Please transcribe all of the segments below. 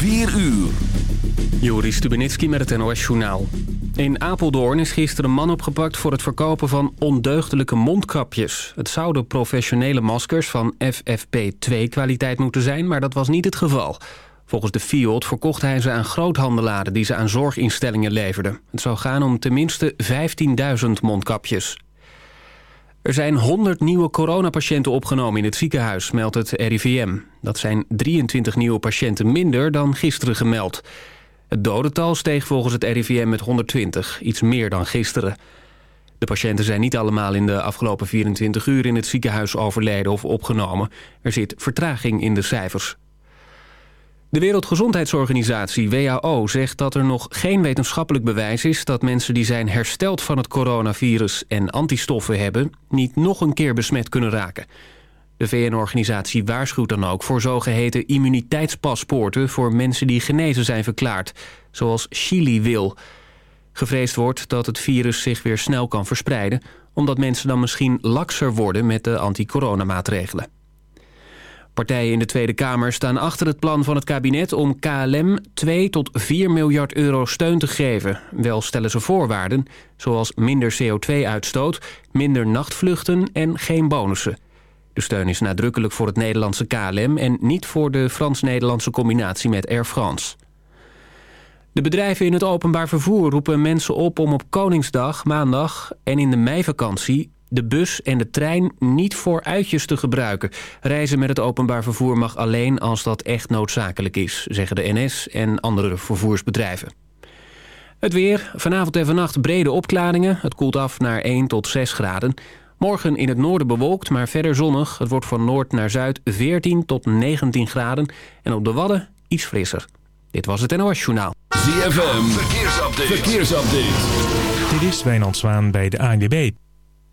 4 uur. Joris Stubenitski met het NOS-journaal. In Apeldoorn is gisteren een man opgepakt voor het verkopen van ondeugdelijke mondkapjes. Het zouden professionele maskers van FFP2-kwaliteit moeten zijn, maar dat was niet het geval. Volgens de FIOD verkocht hij ze aan groothandelaren die ze aan zorginstellingen leverden. Het zou gaan om tenminste 15.000 mondkapjes. Er zijn 100 nieuwe coronapatiënten opgenomen in het ziekenhuis, meldt het RIVM. Dat zijn 23 nieuwe patiënten minder dan gisteren gemeld. Het dodental steeg volgens het RIVM met 120, iets meer dan gisteren. De patiënten zijn niet allemaal in de afgelopen 24 uur in het ziekenhuis overleden of opgenomen. Er zit vertraging in de cijfers. De Wereldgezondheidsorganisatie WHO zegt dat er nog geen wetenschappelijk bewijs is... dat mensen die zijn hersteld van het coronavirus en antistoffen hebben... niet nog een keer besmet kunnen raken. De VN-organisatie waarschuwt dan ook voor zogeheten immuniteitspaspoorten... voor mensen die genezen zijn verklaard, zoals Chili wil. Gevreesd wordt dat het virus zich weer snel kan verspreiden... omdat mensen dan misschien lakser worden met de anti-coronamaatregelen. Partijen in de Tweede Kamer staan achter het plan van het kabinet om KLM 2 tot 4 miljard euro steun te geven. Wel stellen ze voorwaarden, zoals minder CO2-uitstoot, minder nachtvluchten en geen bonussen. De steun is nadrukkelijk voor het Nederlandse KLM en niet voor de Frans-Nederlandse combinatie met Air France. De bedrijven in het openbaar vervoer roepen mensen op om op Koningsdag, maandag en in de meivakantie de bus en de trein niet voor uitjes te gebruiken. Reizen met het openbaar vervoer mag alleen als dat echt noodzakelijk is, zeggen de NS en andere vervoersbedrijven. Het weer, vanavond en vannacht brede opklaringen. Het koelt af naar 1 tot 6 graden. Morgen in het noorden bewolkt, maar verder zonnig. Het wordt van noord naar zuid 14 tot 19 graden. En op de Wadden iets frisser. Dit was het NOS Journaal. ZFM, verkeersupdate. verkeersupdate. Dit is Wijnand Zwaan bij de ANWB.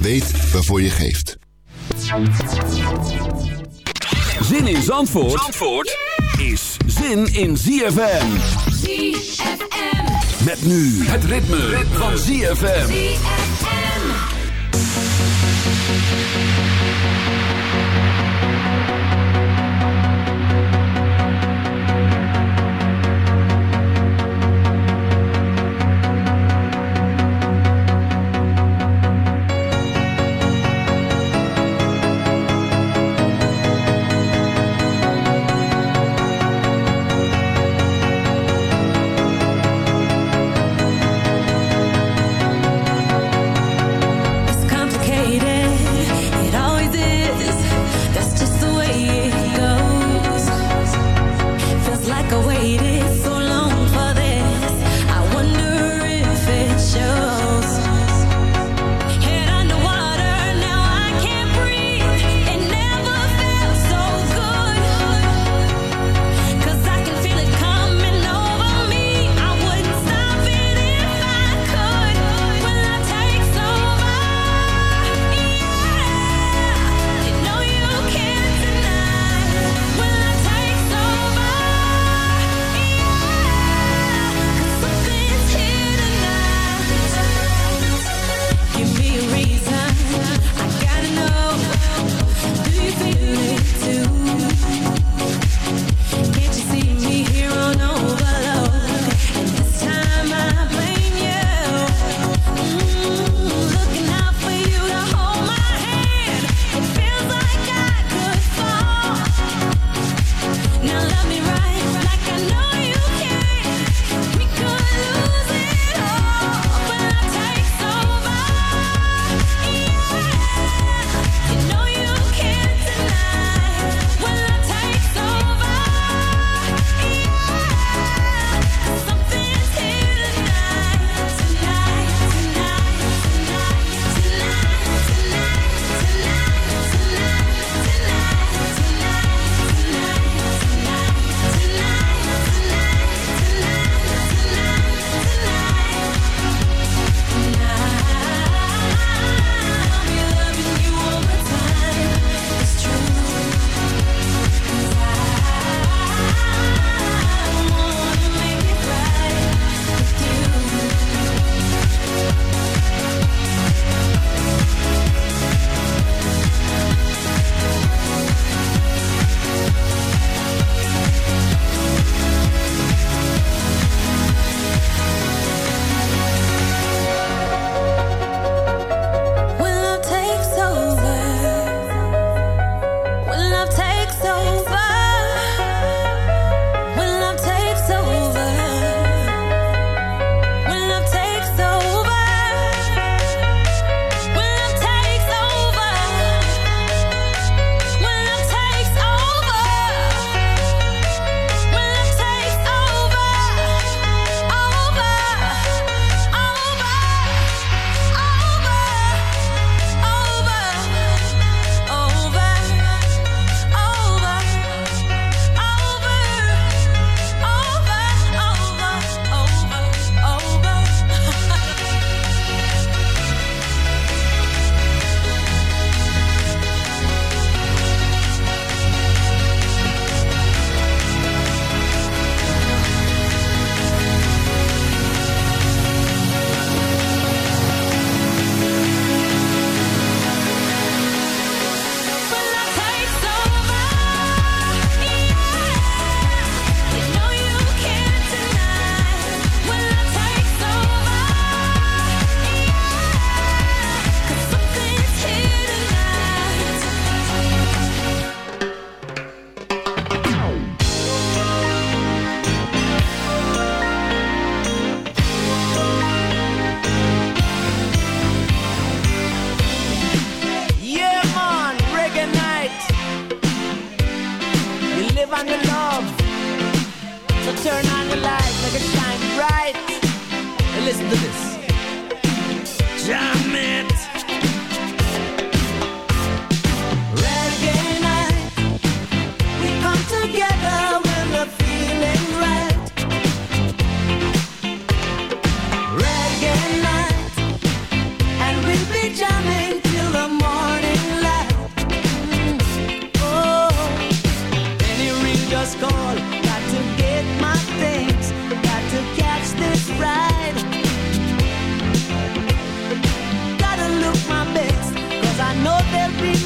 Weet waarvoor je geeft. Zin in Zandvoort, Zandvoort is zin in ZFM. ZFM. Met nu het ritme, van ZFM. ZFM.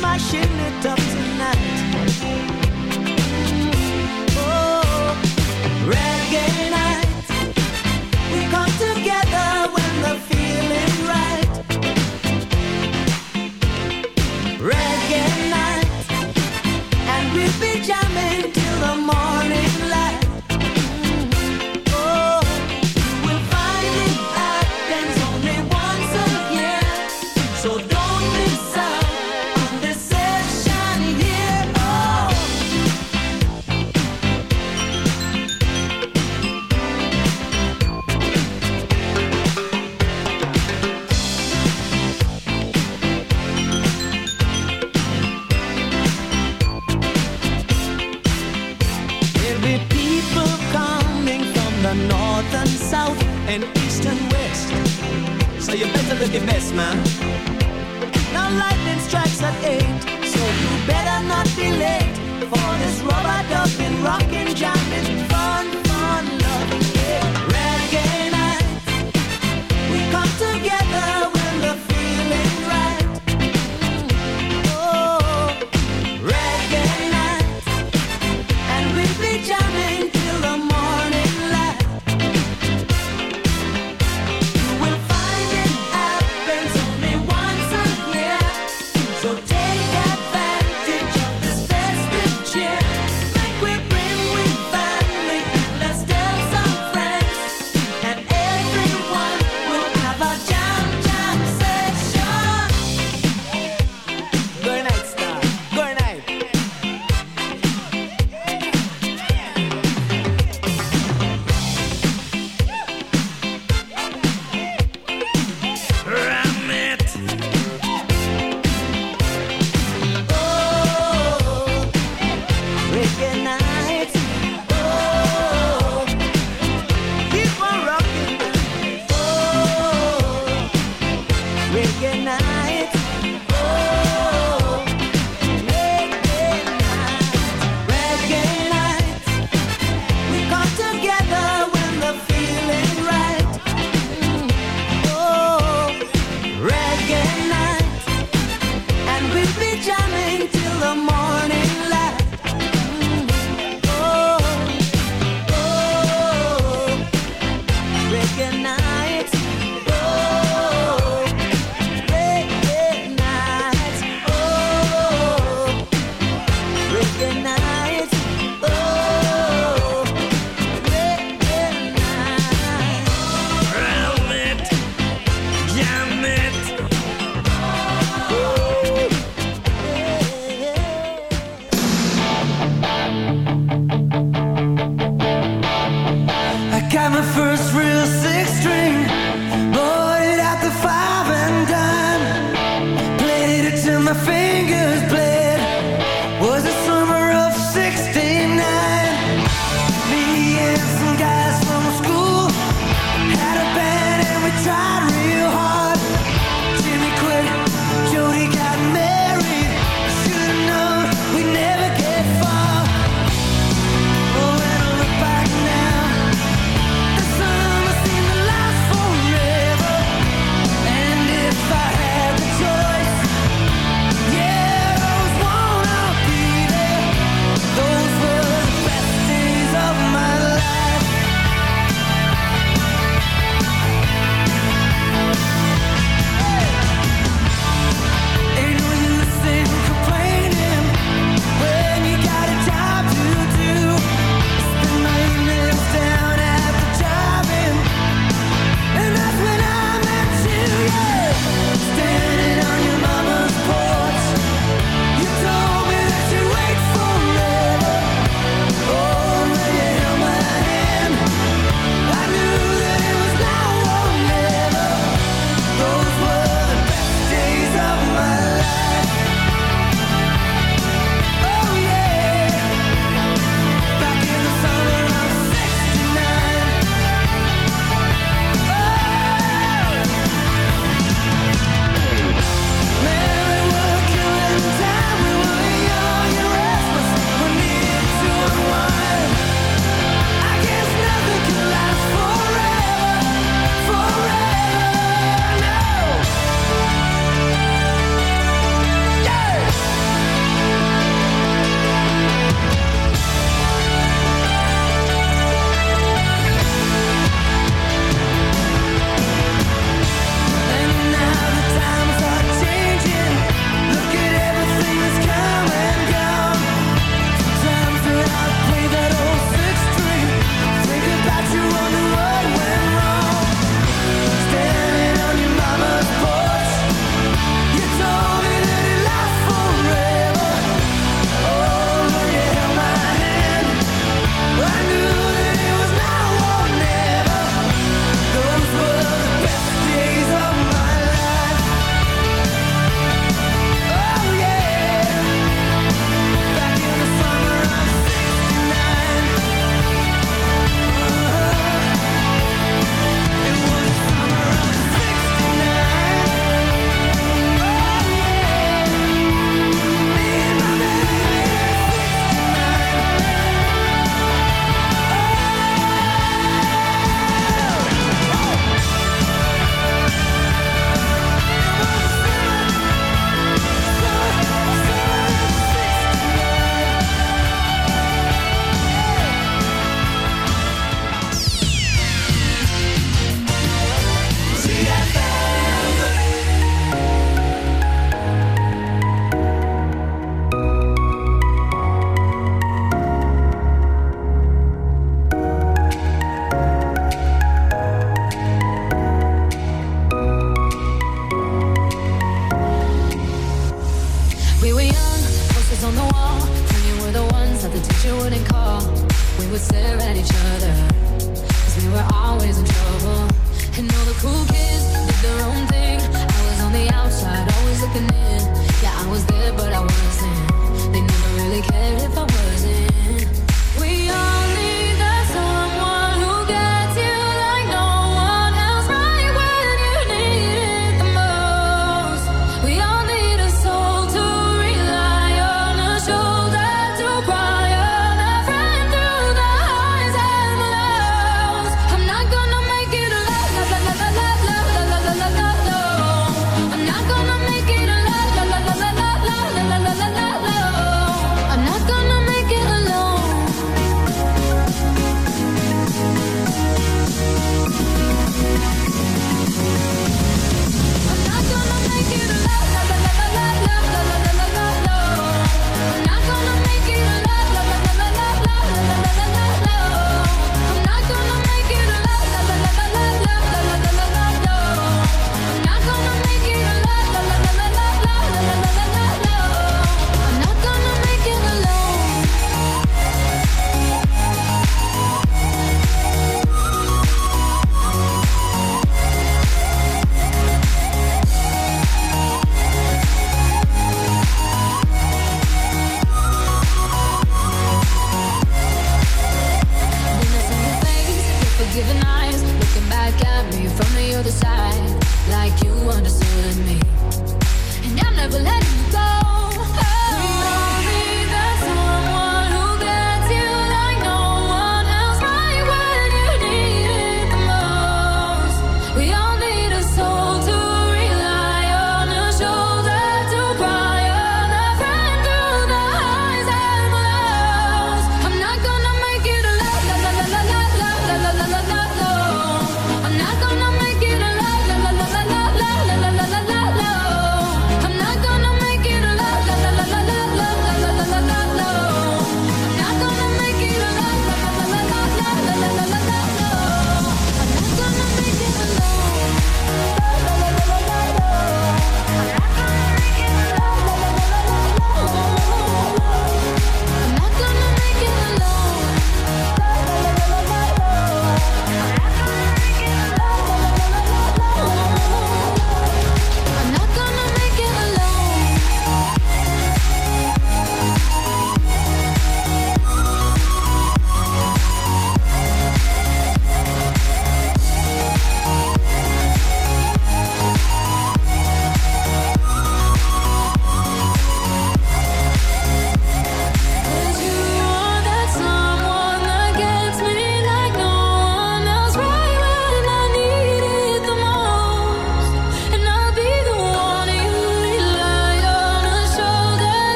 mashing it up tonight. Oh, reggae night. We come together when the feeling's right. Reggae night, and we'll be jamming till the morning.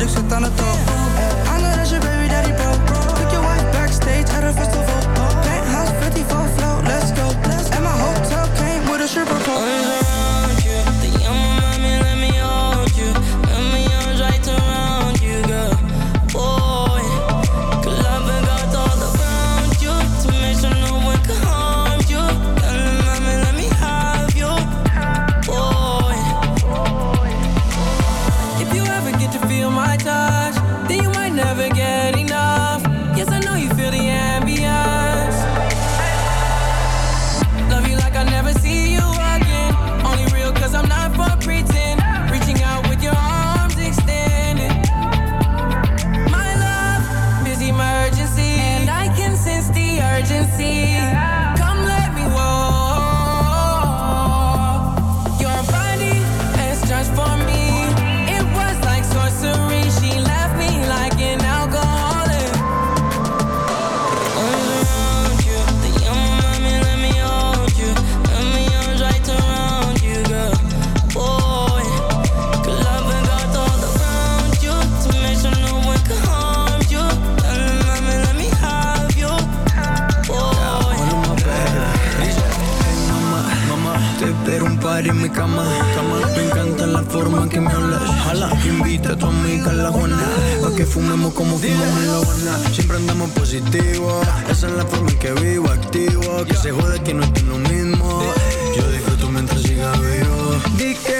Ik zit aan de top. I know that's your baby daddy, bro. Pick your wife backstage at a festival. Penthouse 54 flow, let's go. And my hotel came with a stripper pole. en mi cama. Me encanta la forma en que me hablas. Jala, invita a tu amiga la Juana. Pa' que fumemos como fumamos en la Habana. Siempre andamos positivos. Esa es la forma en que vivo, activo. Que se jode que no estoy lo mismo. Yo disfruto mientras siga vivo.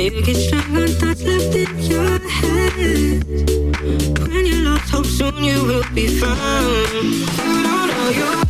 Left in your head? When you lost hope soon you will be found. You know you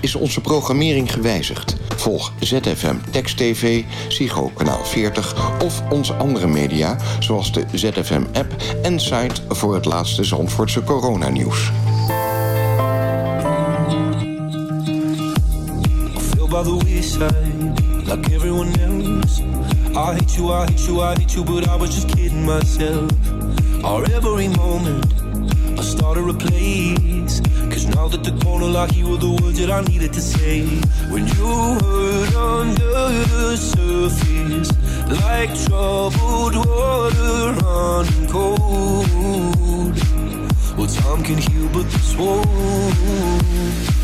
is onze programmering gewijzigd. Volg ZFM Text TV, Psycho Kanaal 40 of onze andere media... zoals de ZFM-app en site voor het laatste Zandvoortse coronanieuws. like everyone else. I hate you, I hate you, I hate you, but I was just kidding myself. Every moment, I a Acting like you were the words that I needed to say When you hurt under the surface Like troubled water running cold Well, time can heal, but this won't.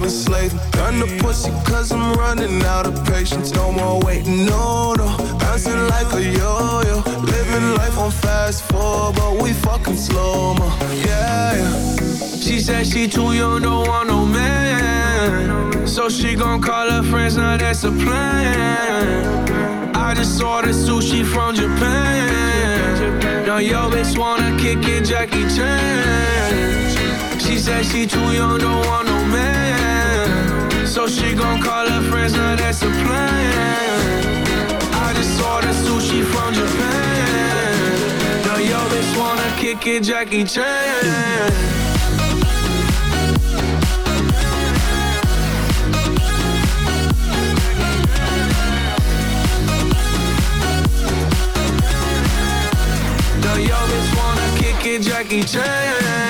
I've been slaving. Done the pussy cause I'm running out of patience. No more waiting, no, no. Bouncing like a yo-yo. Living life on fast forward, but we fucking slow, mo. Yeah, yeah. She said she too young, don't want no man. So she gon' call her friends, now that's a plan. I just ordered sushi from Japan. Now yo bitch wanna kick it, Jackie Chan. She said she too young, don't want no man. So she gon' call her friends, now that's a plan. I just ordered sushi from Japan. Now yo bitch wanna kick it, Jackie Chan. Yo bitch wanna kick it, Jackie Chan.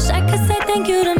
Wish I could say thank you to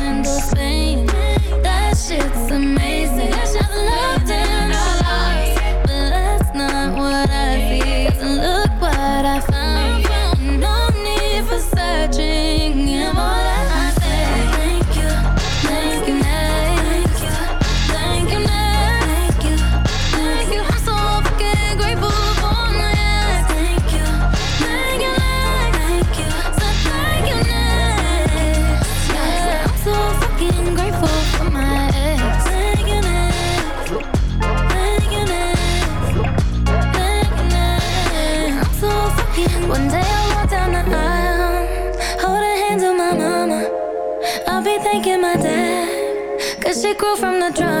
from the drum.